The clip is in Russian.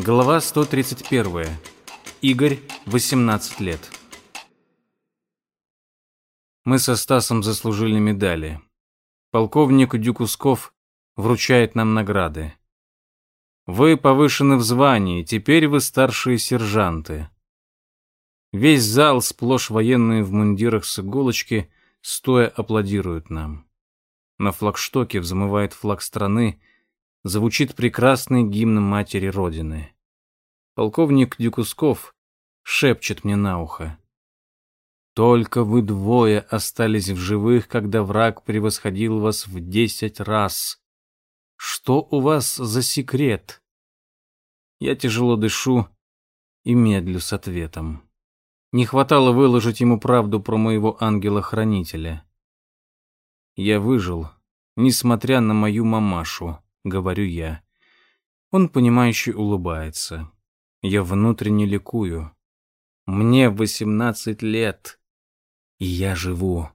Глава 131. Игорь, 18 лет. Мы со Стасом заслужили медали. Полковник Дюкусков вручает нам награды. Вы повышены в звании, теперь вы старшие сержанты. Весь зал, сплошь военные в мундирах с иголочки, стоя аплодируют нам. На флагштоке взмывает флаг страны, звучит прекрасный гимн матери Родины. Полковник Дюкусков шепчет мне на ухо. Только вы двое остались в живых, когда враг превосходил вас в десять раз. Что у вас за секрет? Я тяжело дышу и медлю с ответом. Не хватало выложить ему правду про моего ангела-хранителя. Я выжил, несмотря на мою мамашу, говорю я. Он, понимающе улыбается. Я внутренне ликую. Мне восемнадцать лет, и я живу.